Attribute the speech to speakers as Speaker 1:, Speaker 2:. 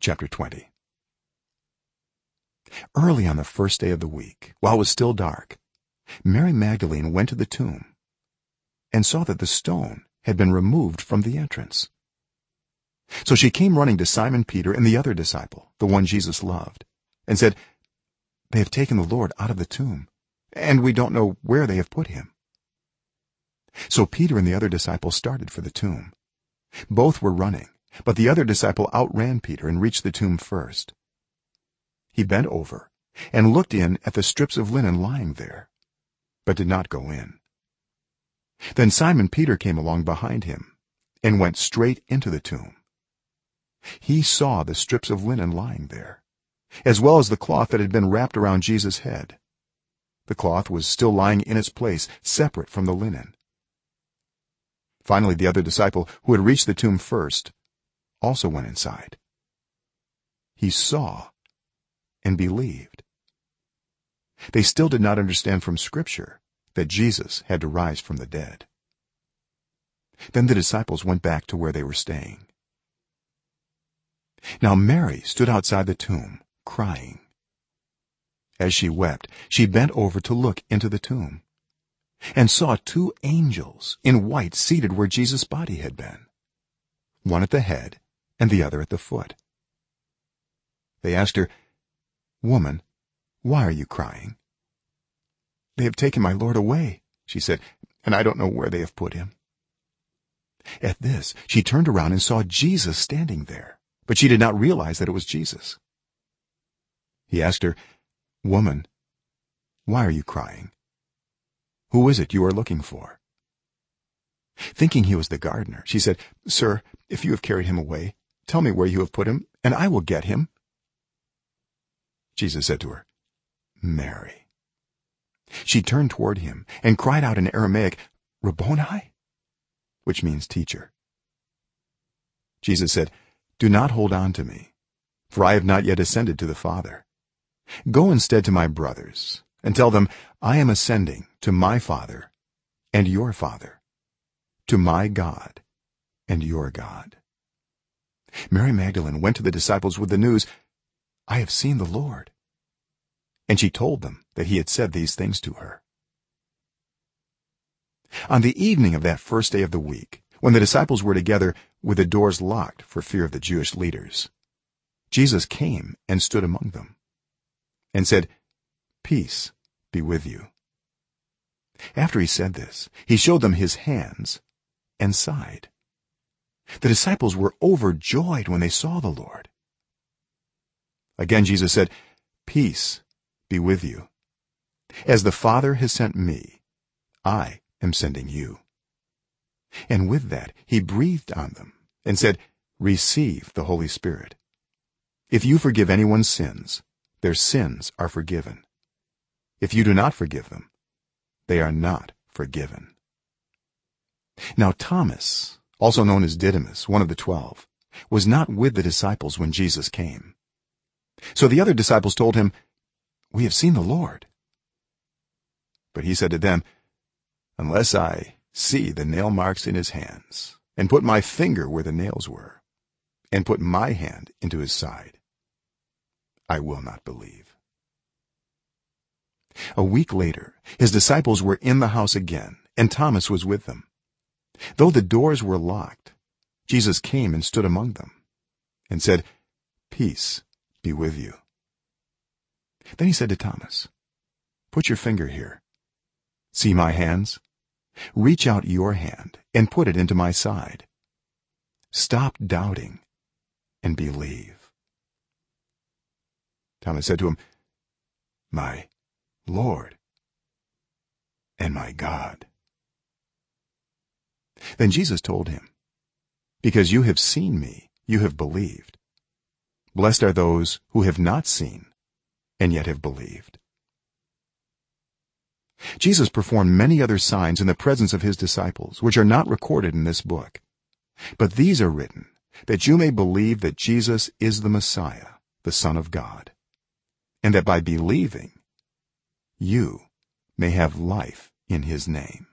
Speaker 1: chapter 20 early on the first day of the week while it was still dark mary magdalene went to the tomb and saw that the stone had been removed from the entrance. So she came running to simon peter and the other disciple the one jesus loved and said they have taken the lord out of the tomb and we don't know where they have put him. So peter and the other disciple started for the tomb. Both were running but the other disciple outran peter and reached the tomb first. He bent over and looked in at the strips of linen lying there but did not go in. Then simon peter came along behind him and went straight into the tomb. He saw the strips of linen lying there as well as the cloth that had been wrapped around jesus head. The cloth was still lying in its place separate from the linen. Finally the other disciple who had reached the tomb first also went inside. He saw and believed. They still did not understand from scripture that jesus had to rise from the dead. Then the disciples went back to where they were staying. Now mary stood outside the tomb crying. As she wept she bent over to look into the tomb and saw two angels in white seated where jesus body had been one at the head and the other at the foot. They asked her woman why are you crying? They have taken my lord away she said and i don't know where they have put him. At this she turned around and saw jesus standing there but she did not realize that it was jesus. He asked her woman why are you crying? Who is it you are looking for? Thinking he was the gardener she said sir if you have carried him away tell me where you have put him and i will get him. Jesus said to her mary. She turned toward him and cried out in aramaic rabboni which means teacher. Jesus said do not hold on to me for i have not yet ascended to the father. Go instead to my brothers and tell them i am ascending to my father and your father to my god and your god mary magdalene went to the disciples with the news i have seen the lord. And she told them that he had said these things to her. On the evening of that first day of the week when the disciples were together with the doors locked for fear of the jewish leaders jesus came and stood among them and said peace be with you. After he said this he showed them his hands and side the disciples were overjoyed when they saw the lord. Again jesus said peace be with you. As the father has sent me i am sending you. And with that he breathed on them and said receive the holy spirit. If you forgive anyone's sins their sins are forgiven. If you do not forgive them they are not forgiven. Now thomas also known as didymus one of the 12 was not with the disciples when jesus came. So the other disciples told him we have seen the lord. But he said to them unless i see the nail marks in his hands and put my finger where the nails were and put my hand into his side i will not believe. A week later his disciples were in the house again and thomas was with them though the doors were locked jesus came and stood among them and said peace be with you. Then he said to thomas put your finger here. See my hands? Reach out your hand and put it into my side. Stop doubting and believe. Thomas said to him my lord and my god then jesus told him because you have seen me you have believed. Blessed are those who have not seen and yet have believed. Jesus performed many other signs in the presence of his disciples which are not recorded in this book. But these are written that you may believe that jesus is the messiah the son of god and that by believing you may have life in his name